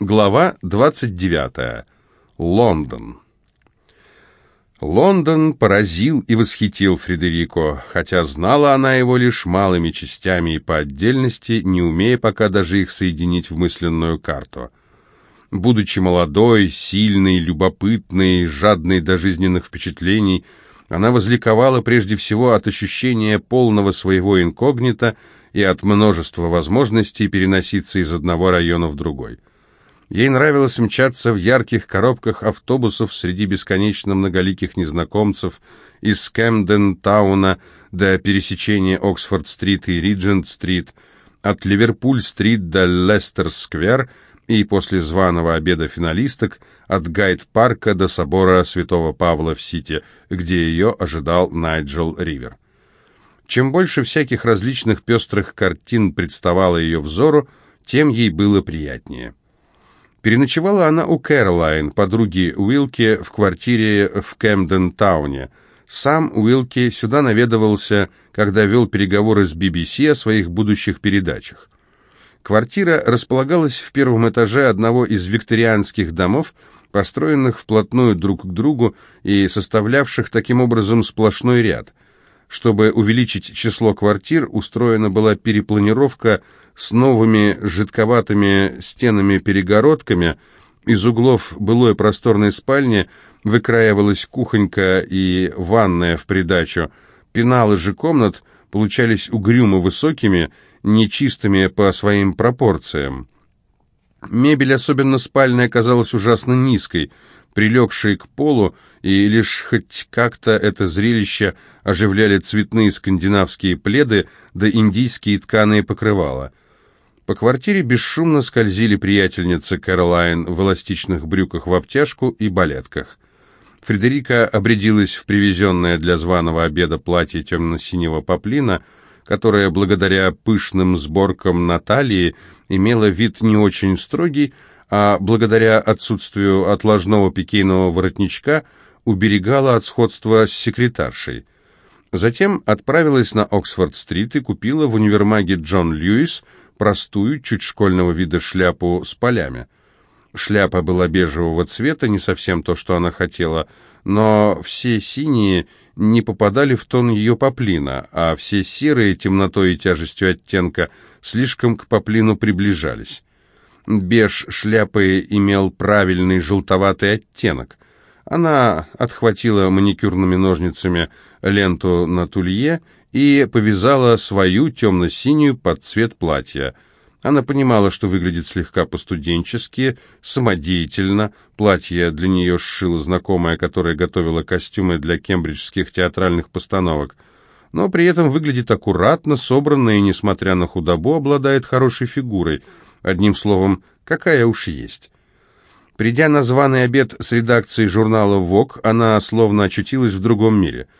Глава 29. Лондон. Лондон поразил и восхитил Фредерико, хотя знала она его лишь малыми частями и по отдельности, не умея пока даже их соединить в мысленную карту. Будучи молодой, сильной, любопытной, жадной до жизненных впечатлений, она возликовала прежде всего от ощущения полного своего инкогнито и от множества возможностей переноситься из одного района в другой. Ей нравилось мчаться в ярких коробках автобусов среди бесконечно многоликих незнакомцев из Кэмден-тауна до пересечения Оксфорд-стрит и Риджент-стрит, от Ливерпуль-стрит до Лестер-сквер и после званого обеда финалисток от Гайд-парка до собора Святого Павла в Сити, где ее ожидал Найджел Ривер. Чем больше всяких различных пестрых картин представало ее взору, тем ей было приятнее. Переночевала она у Кэролайн, подруги Уилки, в квартире в Кэмден-тауне. Сам Уилки сюда наведывался, когда вел переговоры с BBC о своих будущих передачах. Квартира располагалась в первом этаже одного из викторианских домов, построенных вплотную друг к другу и составлявших таким образом сплошной ряд. Чтобы увеличить число квартир, устроена была перепланировка с новыми жидковатыми стенами-перегородками. Из углов былой просторной спальни выкраивалась кухонька и ванная в придачу. Пеналы же комнат получались угрюмо высокими, нечистыми по своим пропорциям. Мебель, особенно спальная, казалась ужасно низкой, прилегшей к полу, и лишь хоть как-то это зрелище оживляли цветные скандинавские пледы да индийские тканые покрывала. По квартире бесшумно скользили приятельницы Кэролайн в эластичных брюках в обтяжку и балетках. Фредерика обрядилась в привезенное для званого обеда платье темно-синего поплина, которое, благодаря пышным сборкам Натальи, имело вид не очень строгий, а благодаря отсутствию отложного пикейного воротничка уберегала от сходства с секретаршей. Затем отправилась на Оксфорд-стрит и купила в универмаге Джон Льюис – простую, чуть школьного вида шляпу с полями. Шляпа была бежевого цвета, не совсем то, что она хотела, но все синие не попадали в тон ее поплина, а все серые темнотой и тяжестью оттенка слишком к поплину приближались. Беж шляпы имел правильный желтоватый оттенок. Она отхватила маникюрными ножницами ленту на тулье и повязала свою темно-синюю под цвет платья. Она понимала, что выглядит слегка постуденчески, самодеятельно. Платье для нее сшила знакомая, которая готовила костюмы для кембриджских театральных постановок. Но при этом выглядит аккуратно, собранно и, несмотря на худобу, обладает хорошей фигурой. Одним словом, какая уж есть. Придя на званый обед с редакцией журнала «Вог», она словно очутилась в другом мире –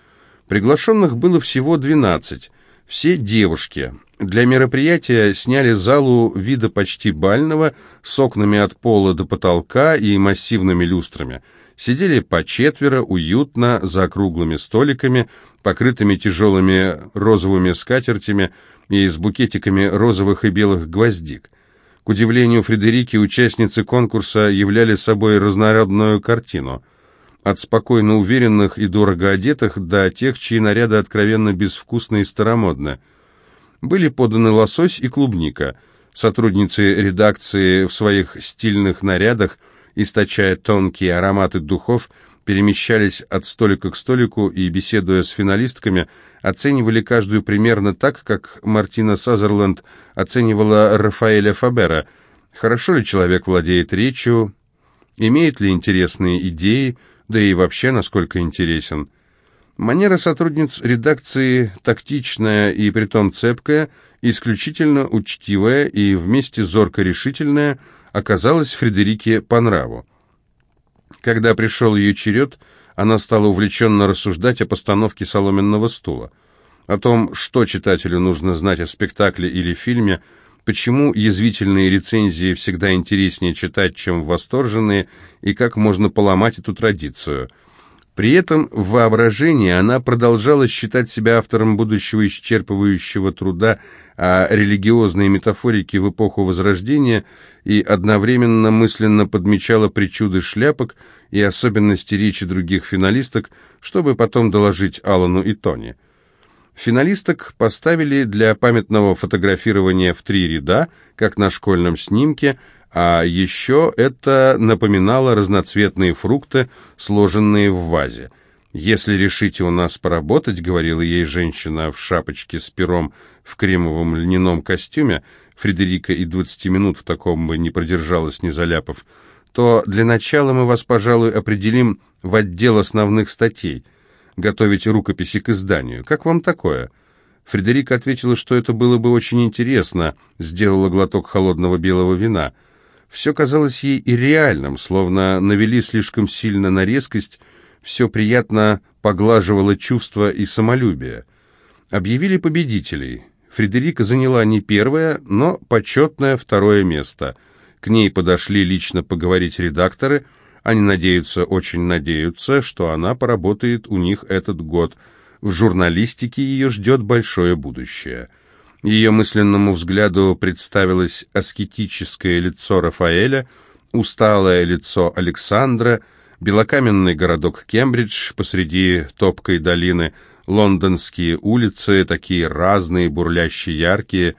Приглашенных было всего 12, все девушки. Для мероприятия сняли залу вида почти бального, с окнами от пола до потолка и массивными люстрами. Сидели по четверо, уютно, за круглыми столиками, покрытыми тяжелыми розовыми скатертями и с букетиками розовых и белых гвоздик. К удивлению Фредерики, участницы конкурса являли собой разнородную картину – от спокойно уверенных и дорого одетых до тех, чьи наряды откровенно безвкусны и старомодны. Были поданы лосось и клубника. Сотрудницы редакции в своих стильных нарядах, источая тонкие ароматы духов, перемещались от столика к столику и, беседуя с финалистками, оценивали каждую примерно так, как Мартина Сазерленд оценивала Рафаэля Фабера. Хорошо ли человек владеет речью, имеет ли интересные идеи, да и вообще насколько интересен. Манера сотрудниц редакции тактичная и притом цепкая, исключительно учтивая и вместе зорко-решительная, оказалась Фредерике по нраву. Когда пришел ее черед, она стала увлеченно рассуждать о постановке соломенного стула, о том, что читателю нужно знать о спектакле или фильме, почему язвительные рецензии всегда интереснее читать, чем восторженные, и как можно поломать эту традицию. При этом в воображении она продолжала считать себя автором будущего исчерпывающего труда о религиозной метафорике в эпоху Возрождения и одновременно мысленно подмечала причуды шляпок и особенности речи других финалисток, чтобы потом доложить Алану и Тони. Финалисток поставили для памятного фотографирования в три ряда, как на школьном снимке – а еще это напоминало разноцветные фрукты, сложенные в вазе. «Если решите у нас поработать», — говорила ей женщина в шапочке с пером в кремовом льняном костюме, Фредерика и двадцати минут в таком бы не продержалась, не заляпав, то для начала мы вас, пожалуй, определим в отдел основных статей, готовить рукописи к изданию. Как вам такое?» Фредерика ответила, что это было бы очень интересно, сделала глоток холодного белого вина — все казалось ей и реальным, словно навели слишком сильно на резкость, все приятно поглаживало чувство и самолюбие. Объявили победителей. Фредерика заняла не первое, но почетное второе место. К ней подошли лично поговорить редакторы. Они надеются, очень надеются, что она поработает у них этот год. В журналистике ее ждет большое будущее. Ее мысленному взгляду представилось аскетическое лицо Рафаэля, усталое лицо Александра, белокаменный городок Кембридж посреди топкой долины, лондонские улицы, такие разные, бурлящие, яркие.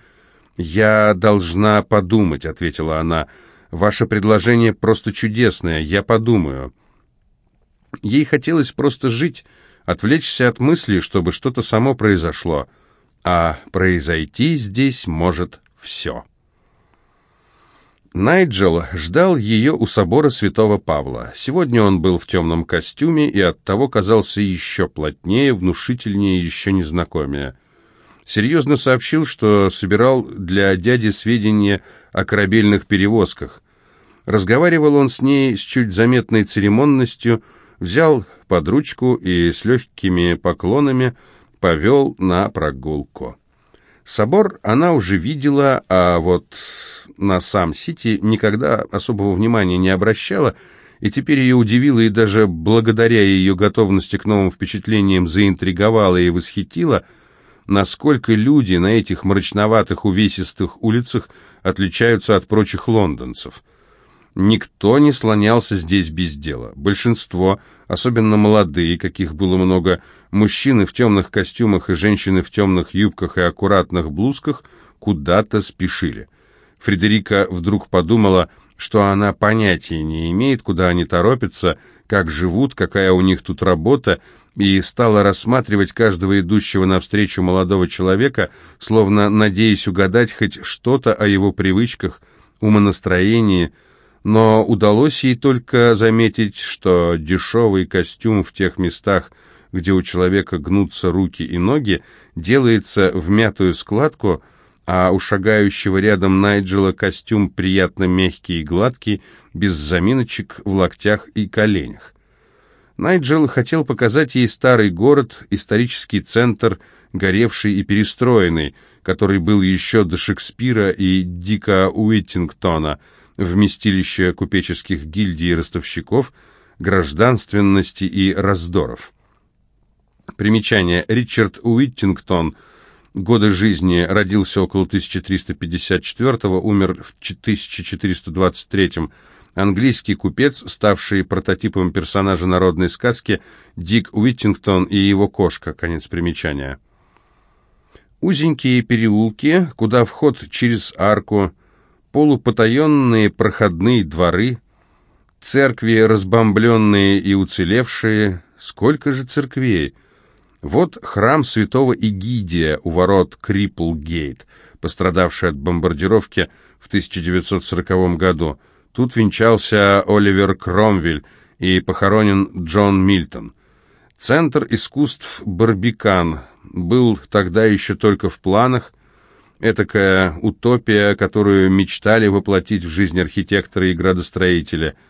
«Я должна подумать», — ответила она. «Ваше предложение просто чудесное, я подумаю». Ей хотелось просто жить, отвлечься от мысли, чтобы что-то само произошло — а произойти здесь может все. Найджел ждал ее у собора святого Павла. Сегодня он был в темном костюме и оттого казался еще плотнее, внушительнее, еще незнакомее. Серьезно сообщил, что собирал для дяди сведения о корабельных перевозках. Разговаривал он с ней с чуть заметной церемонностью, взял под ручку и с легкими поклонами – повел на прогулку. Собор она уже видела, а вот на сам Сити никогда особого внимания не обращала, и теперь ее удивило и даже благодаря ее готовности к новым впечатлениям заинтриговала и восхитила, насколько люди на этих мрачноватых увесистых улицах отличаются от прочих лондонцев. Никто не слонялся здесь без дела. Большинство, особенно молодые, каких было много, Мужчины в темных костюмах и женщины в темных юбках и аккуратных блузках куда-то спешили. Фредерика вдруг подумала, что она понятия не имеет, куда они торопятся, как живут, какая у них тут работа, и стала рассматривать каждого идущего навстречу молодого человека, словно надеясь угадать хоть что-то о его привычках, умонастроении, но удалось ей только заметить, что дешевый костюм в тех местах, где у человека гнутся руки и ноги, делается в мятую складку, а у шагающего рядом Найджела костюм приятно мягкий и гладкий, без заминочек в локтях и коленях. Найджел хотел показать ей старый город, исторический центр, горевший и перестроенный, который был еще до Шекспира и Дика Уиттингтона, вместилище купеческих гильдий и ростовщиков, гражданственности и раздоров. Примечание. Ричард Уиттингтон. Годы жизни. Родился около 1354 умер в 1423 Английский купец, ставший прототипом персонажа народной сказки Дик Уиттингтон и его кошка. Конец примечания. Узенькие переулки, куда вход через арку, полупотаенные проходные дворы, церкви разбомбленные и уцелевшие. Сколько же церквей! Вот храм святого Игидия у ворот Крипплгейт, пострадавший от бомбардировки в 1940 году. Тут венчался Оливер Кромвель и похоронен Джон Мильтон. Центр искусств Барбикан был тогда еще только в планах, этакая утопия, которую мечтали воплотить в жизнь архитекторы и градостроители –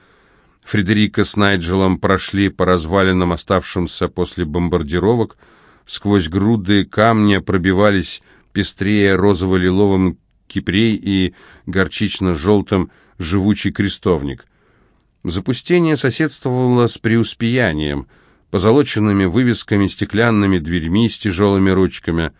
Фредерика с Найджелом прошли по развалинам, оставшимся после бомбардировок. Сквозь груды камня пробивались пестрее розово-лиловым кипрей и горчично-желтым живучий крестовник. Запустение соседствовало с преуспеянием. позолоченными вывесками, стеклянными дверьми с тяжелыми ручками.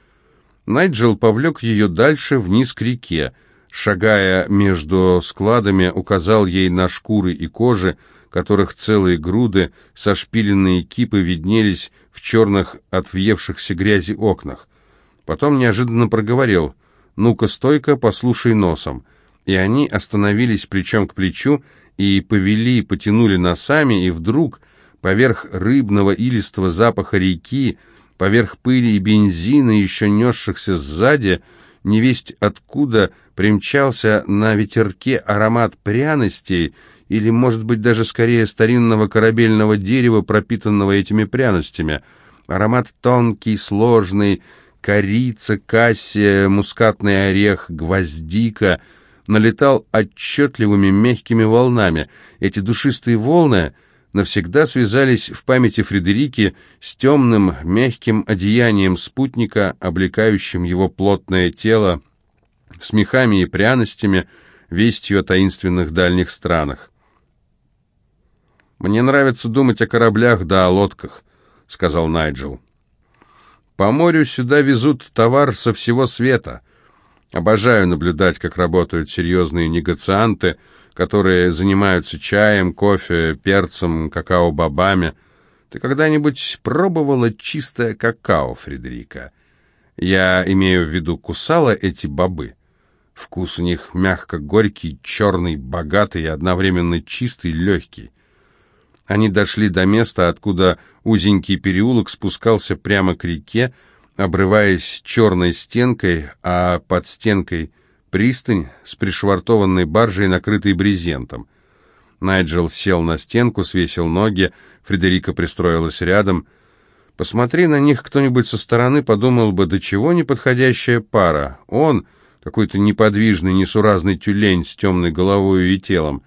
Найджел повлек ее дальше вниз к реке, шагая между складами, указал ей на шкуры и кожи, которых целые груды, сошпиленные кипы виднелись в черных от въевшихся грязи окнах. Потом неожиданно проговорил «Ну-ка, стойка, послушай носом». И они остановились плечом к плечу и повели, потянули носами, и вдруг, поверх рыбного илистого запаха реки, поверх пыли и бензина, еще несшихся сзади, невесть откуда примчался на ветерке аромат пряностей, или, может быть, даже скорее старинного корабельного дерева, пропитанного этими пряностями. Аромат тонкий, сложный, корица, кассия, мускатный орех, гвоздика — налетал отчетливыми мягкими волнами. Эти душистые волны навсегда связались в памяти Фредерики с темным мягким одеянием спутника, облекающим его плотное тело, с мехами и пряностями, вестью о таинственных дальних странах. «Мне нравится думать о кораблях да о лодках», — сказал Найджел. «По морю сюда везут товар со всего света. Обожаю наблюдать, как работают серьезные негацианты, которые занимаются чаем, кофе, перцем, какао-бобами. Ты когда-нибудь пробовала чистое какао, Фредерика? Я имею в виду, кусала эти бобы. Вкус у них мягко-горький, черный, богатый и одновременно чистый, легкий. Они дошли до места, откуда узенький переулок спускался прямо к реке, обрываясь черной стенкой, а под стенкой пристань с пришвартованной баржей, накрытой брезентом. Найджел сел на стенку, свесил ноги, Фредерика пристроилась рядом. Посмотри на них кто-нибудь со стороны, подумал бы, до чего неподходящая пара. Он, какой-то неподвижный, несуразный тюлень с темной головой и телом.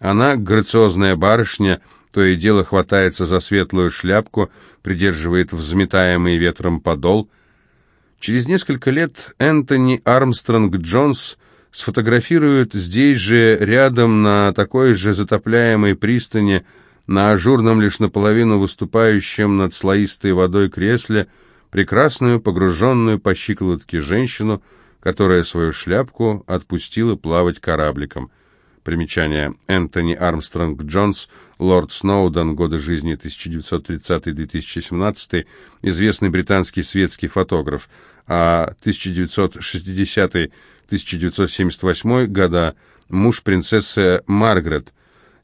Она, грациозная барышня, то и дело хватается за светлую шляпку, придерживает взметаемый ветром подол. Через несколько лет Энтони Армстронг Джонс сфотографирует здесь же, рядом на такой же затопляемой пристани, на ажурном лишь наполовину выступающем над слоистой водой кресле, прекрасную, погруженную по щиколотке женщину, которая свою шляпку отпустила плавать корабликом. Примечание. Энтони Армстронг Джонс, лорд Сноуден, годы жизни 1930-2017, известный британский светский фотограф, а 1960-1978 года муж принцессы Маргарет,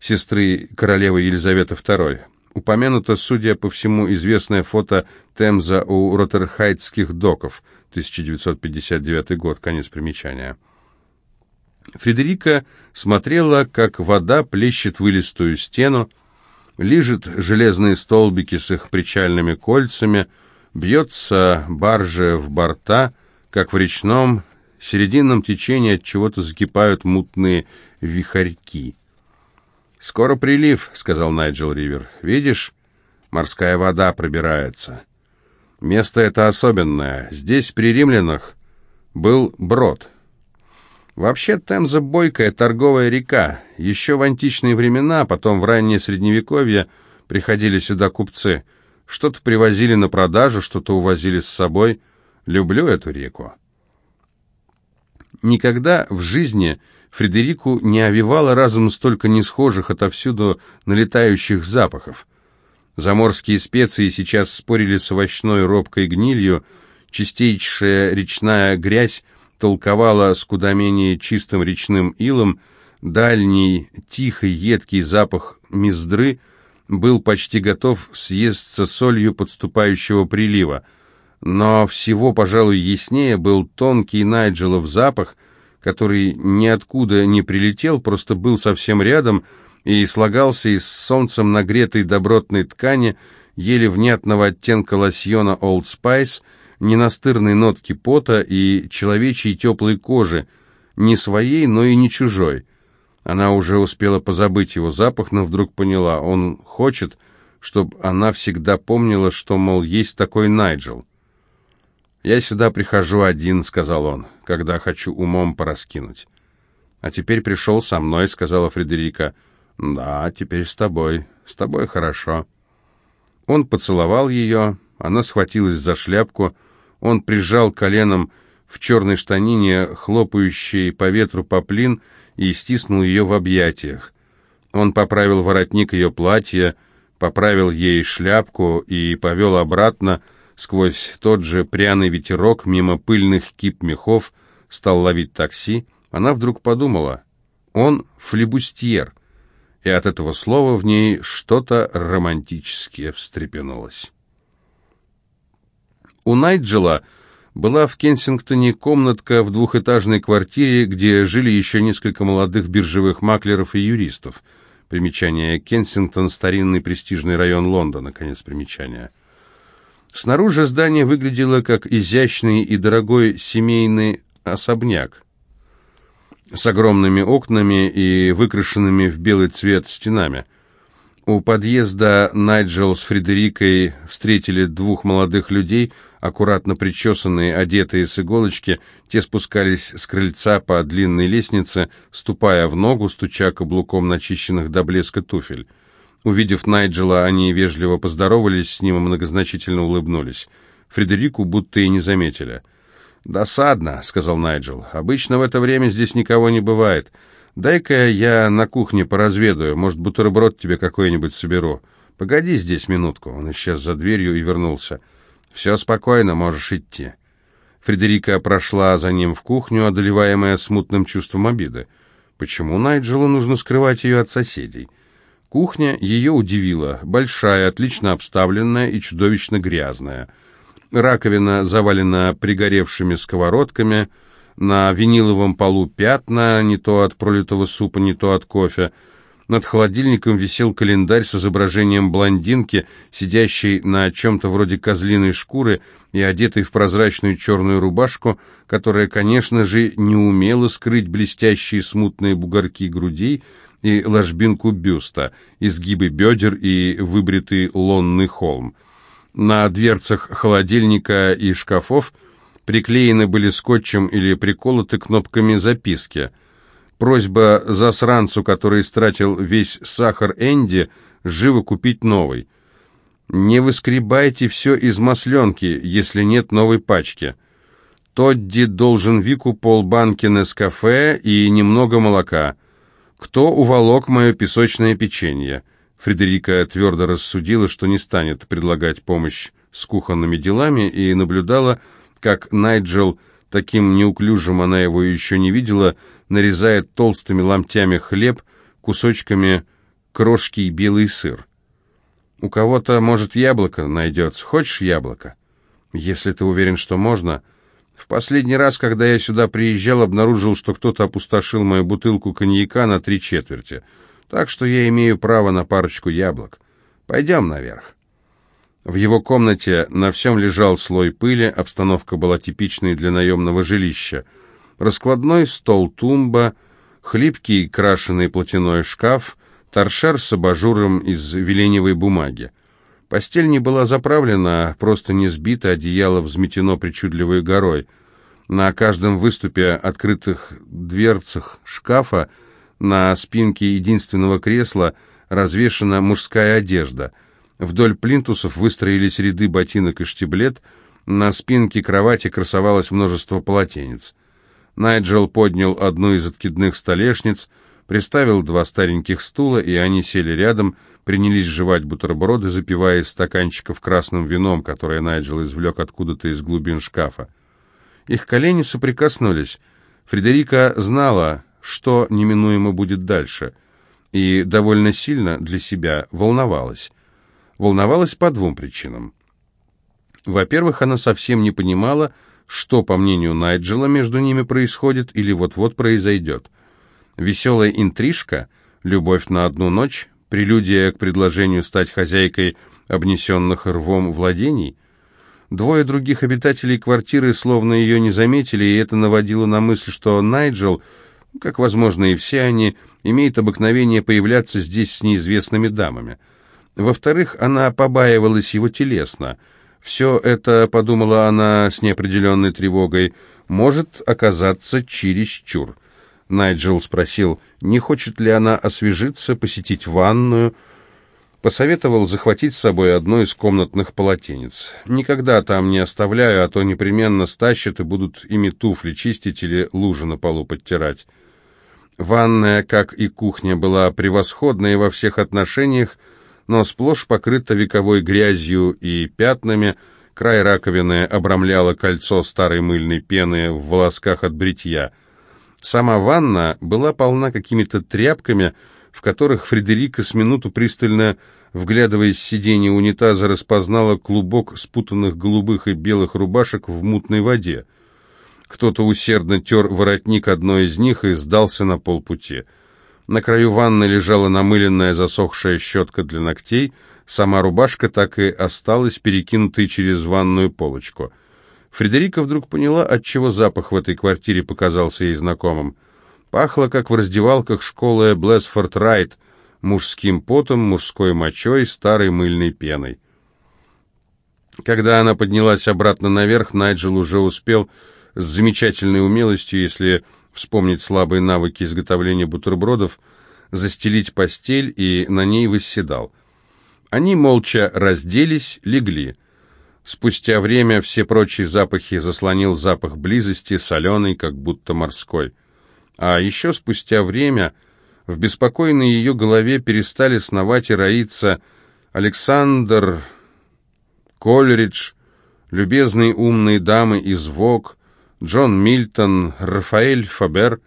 сестры королевы Елизаветы II. Упомянуто, судя по всему, известное фото Темза у Роттерхайтских доков, 1959 год, конец примечания. Фредерика смотрела, как вода плещет вылистую стену, лижет железные столбики с их причальными кольцами, бьется баржа в борта, как в речном серединном течении от чего-то закипают мутные вихарьки. «Скоро прилив», — сказал Найджел Ривер. «Видишь, морская вода пробирается. Место это особенное. Здесь, при римлянах, был брод». Вообще Темза бойкая торговая река. Еще в античные времена, потом в раннее средневековье приходили сюда купцы. Что-то привозили на продажу, что-то увозили с собой. Люблю эту реку. Никогда в жизни Фредерику не овивало разом столько несхожих отовсюду налетающих запахов. Заморские специи сейчас спорили с овощной робкой гнилью, чистейшая речная грязь толковала с куда менее чистым речным илом, дальний, тихий, едкий запах мездры был почти готов съесться солью подступающего прилива. Но всего, пожалуй, яснее был тонкий Найджелов запах, который ниоткуда не прилетел, просто был совсем рядом и слагался из солнцем нагретой добротной ткани, еле внятного оттенка лосьона Old Spice – ненастырной нотки пота и человечьей теплой кожи, не своей, но и не чужой. Она уже успела позабыть его запах, но вдруг поняла, он хочет, чтобы она всегда помнила, что, мол, есть такой Найджел. «Я сюда прихожу один», — сказал он, — «когда хочу умом пораскинуть». «А теперь пришел со мной», — сказала Фредерика. «Да, теперь с тобой. С тобой хорошо». Он поцеловал ее, она схватилась за шляпку, он прижал коленом в черной штанине, хлопающий по ветру поплин, и стиснул ее в объятиях. Он поправил воротник ее платья, поправил ей шляпку и повел обратно сквозь тот же пряный ветерок мимо пыльных кип мехов, стал ловить такси. Она вдруг подумала, он флебустьер, и от этого слова в ней что-то романтическое встрепенулось. У Найджела была в Кенсингтоне комнатка в двухэтажной квартире, где жили еще несколько молодых биржевых маклеров и юристов. Примечание Кенсингтон – старинный престижный район Лондона, конец примечания. Снаружи здание выглядело как изящный и дорогой семейный особняк с огромными окнами и выкрашенными в белый цвет стенами. У подъезда Найджел с Фредерикой встретили двух молодых людей, аккуратно причесанные, одетые с иголочки, те спускались с крыльца по длинной лестнице, ступая в ногу, стуча каблуком начищенных до блеска туфель. Увидев Найджела, они вежливо поздоровались с ним и многозначительно улыбнулись. Фредерику будто и не заметили. «Досадно», — сказал Найджел. «Обычно в это время здесь никого не бывает. Дай-ка я на кухне поразведаю, может, бутерброд тебе какой-нибудь соберу. Погоди здесь минутку». Он исчез за дверью и вернулся. «Все спокойно, можешь идти». Фредерика прошла за ним в кухню, одолеваемая смутным чувством обиды. Почему Найджелу нужно скрывать ее от соседей? Кухня ее удивила. Большая, отлично обставленная и чудовищно грязная. Раковина завалена пригоревшими сковородками – на виниловом полу пятна, не то от пролитого супа, не то от кофе. Над холодильником висел календарь с изображением блондинки, сидящей на чем-то вроде козлиной шкуры и одетой в прозрачную черную рубашку, которая, конечно же, не умела скрыть блестящие смутные бугорки грудей и ложбинку бюста, изгибы бедер и выбритый лонный холм. На дверцах холодильника и шкафов – приклеены были скотчем или приколоты кнопками записки. Просьба засранцу, который истратил весь сахар Энди, живо купить новый. Не выскребайте все из масленки, если нет новой пачки. Тодди должен Вику полбанки Нескафе и немного молока. Кто уволок мое песочное печенье? Фредерика твердо рассудила, что не станет предлагать помощь с кухонными делами и наблюдала, как Найджел, таким неуклюжим она его еще не видела, нарезает толстыми ломтями хлеб, кусочками крошки и белый сыр. «У кого-то, может, яблоко найдется. Хочешь яблоко?» «Если ты уверен, что можно...» В последний раз, когда я сюда приезжал, обнаружил, что кто-то опустошил мою бутылку коньяка на три четверти. Так что я имею право на парочку яблок. Пойдем наверх. В его комнате на всем лежал слой пыли, обстановка была типичной для наемного жилища. Раскладной стол-тумба, хлипкий крашеный платяной шкаф, торшер с абажуром из веленевой бумаги. Постель не была заправлена, просто не сбита, одеяло взметено причудливой горой. На каждом выступе открытых дверцах шкафа на спинке единственного кресла развешана мужская одежда — Вдоль плинтусов выстроились ряды ботинок и штиблет, на спинке кровати красовалось множество полотенец. Найджел поднял одну из откидных столешниц, приставил два стареньких стула, и они сели рядом, принялись жевать бутерброды, запивая из стаканчиков красным вином, которое Найджел извлек откуда-то из глубин шкафа. Их колени соприкоснулись. Фредерика знала, что неминуемо будет дальше, и довольно сильно для себя волновалась волновалась по двум причинам. Во-первых, она совсем не понимала, что, по мнению Найджела, между ними происходит или вот-вот произойдет. Веселая интрижка, любовь на одну ночь, прелюдия к предложению стать хозяйкой обнесенных рвом владений. Двое других обитателей квартиры словно ее не заметили, и это наводило на мысль, что Найджел, как, возможно, и все они, имеет обыкновение появляться здесь с неизвестными дамами – во-вторых, она побаивалась его телесно. Все это, подумала она с неопределенной тревогой, может оказаться чересчур. Найджел спросил, не хочет ли она освежиться, посетить ванную. Посоветовал захватить с собой одно из комнатных полотенец. Никогда там не оставляю, а то непременно стащат и будут ими туфли чистить или лужи на полу подтирать. Ванная, как и кухня, была превосходной во всех отношениях, но сплошь покрыта вековой грязью и пятнами, край раковины обрамляло кольцо старой мыльной пены в волосках от бритья. Сама ванна была полна какими-то тряпками, в которых Фредерика с минуту пристально, вглядываясь в сиденье унитаза, распознала клубок спутанных голубых и белых рубашек в мутной воде. Кто-то усердно тер воротник одной из них и сдался на полпути. На краю ванны лежала намыленная засохшая щетка для ногтей, сама рубашка так и осталась перекинутой через ванную полочку. Фредерика вдруг поняла, отчего запах в этой квартире показался ей знакомым. Пахло, как в раздевалках школы Блэсфорд Райт, мужским потом, мужской мочой, старой мыльной пеной. Когда она поднялась обратно наверх, Найджел уже успел с замечательной умелостью, если вспомнить слабые навыки изготовления бутербродов, застелить постель и на ней восседал. Они молча разделись, легли. Спустя время все прочие запахи заслонил запах близости, соленый, как будто морской. А еще спустя время в беспокойной ее голове перестали сновать и роиться Александр Колеридж, любезные умные дамы из ВОК, Джон Мильтон, Рафаэль Фабер,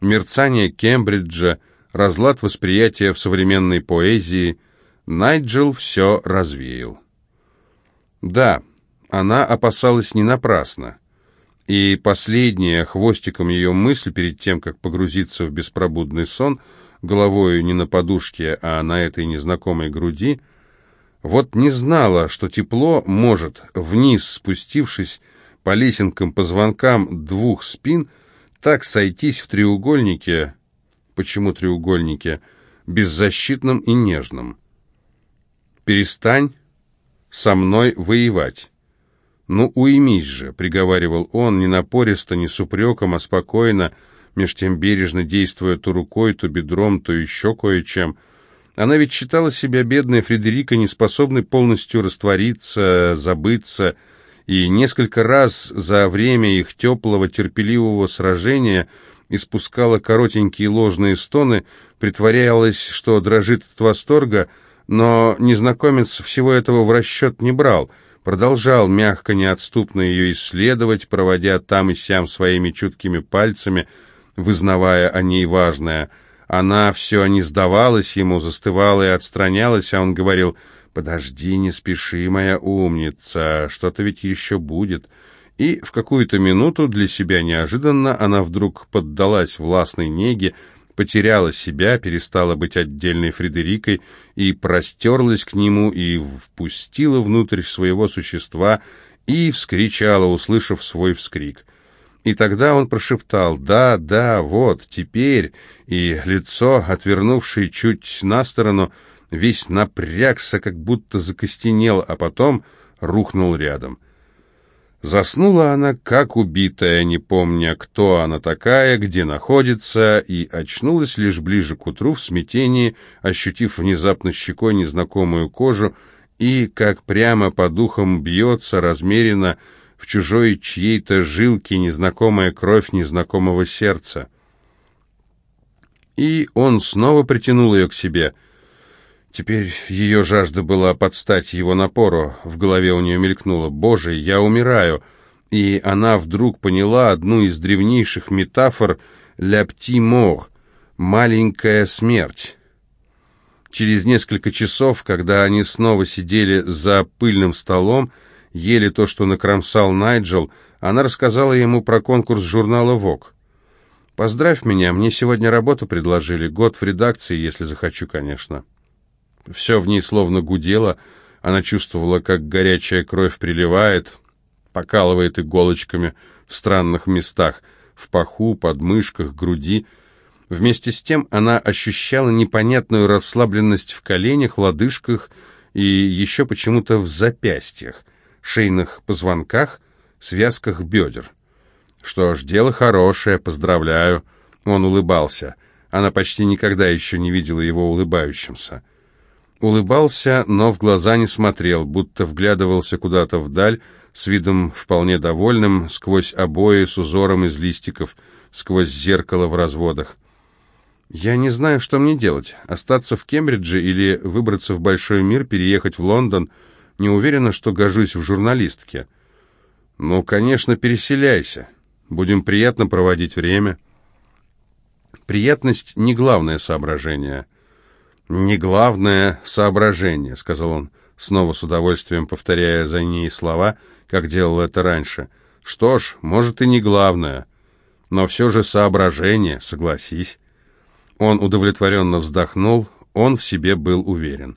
мерцание Кембриджа, разлад восприятия в современной поэзии, Найджел все развеял. Да, она опасалась не напрасно. И последняя, хвостиком ее мысль, перед тем, как погрузиться в беспробудный сон, головою не на подушке, а на этой незнакомой груди, вот не знала, что тепло может, вниз спустившись по лесенкам, позвонкам двух спин, так сойтись в треугольнике, почему треугольнике, беззащитном и нежном. «Перестань со мной воевать». «Ну, уймись же», — приговаривал он, не напористо, не с упреком, а спокойно, меж тем бережно действуя то рукой, то бедром, то еще кое-чем. Она ведь считала себя бедной Фредерика, неспособной полностью раствориться, забыться, и несколько раз за время их теплого, терпеливого сражения испускала коротенькие ложные стоны, притворялась, что дрожит от восторга, но незнакомец всего этого в расчет не брал — продолжал мягко, неотступно ее исследовать, проводя там и сям своими чуткими пальцами, вызнавая о ней важное. Она все не сдавалась ему, застывала и отстранялась, а он говорил «Подожди, не спеши, моя умница, что-то ведь еще будет». И в какую-то минуту для себя неожиданно она вдруг поддалась властной неге, потеряла себя, перестала быть отдельной Фредерикой и простерлась к нему и впустила внутрь своего существа и вскричала, услышав свой вскрик. И тогда он прошептал «Да, да, вот, теперь», и лицо, отвернувшее чуть на сторону, весь напрягся, как будто закостенел, а потом рухнул рядом. Заснула она, как убитая, не помня, кто она такая, где находится, и очнулась лишь ближе к утру в смятении, ощутив внезапно щекой незнакомую кожу, и, как прямо по духам бьется размеренно в чужой чьей-то жилке незнакомая кровь незнакомого сердца. И он снова притянул ее к себе — Теперь ее жажда была подстать его напору. В голове у нее мелькнуло «Боже, я умираю!» И она вдруг поняла одну из древнейших метафор «ля пти мор» — «маленькая смерть». Через несколько часов, когда они снова сидели за пыльным столом, ели то, что накромсал Найджел, она рассказала ему про конкурс журнала «Вок». «Поздравь меня, мне сегодня работу предложили, год в редакции, если захочу, конечно». Все в ней словно гудело, она чувствовала, как горячая кровь приливает, покалывает иголочками в странных местах, в паху, подмышках, груди. Вместе с тем она ощущала непонятную расслабленность в коленях, лодыжках и еще почему-то в запястьях, шейных позвонках, связках бедер. Что ж, дело хорошее, поздравляю. Он улыбался. Она почти никогда еще не видела его улыбающимся. Улыбался, но в глаза не смотрел, будто вглядывался куда-то вдаль, с видом вполне довольным, сквозь обои с узором из листиков, сквозь зеркало в разводах. «Я не знаю, что мне делать. Остаться в Кембридже или выбраться в большой мир, переехать в Лондон. Не уверена, что гожусь в журналистке». «Ну, конечно, переселяйся. Будем приятно проводить время». Приятность — не главное соображение. «Не главное соображение», — сказал он, снова с удовольствием повторяя за ней слова, как делал это раньше. «Что ж, может и не главное, но все же соображение, согласись». Он удовлетворенно вздохнул, он в себе был уверен.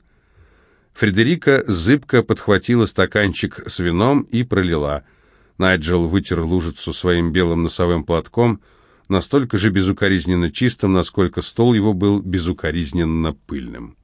Фредерика зыбко подхватила стаканчик с вином и пролила. Найджел вытер лужицу своим белым носовым платком, настолько же безукоризненно чистым, насколько стол его был безукоризненно пыльным.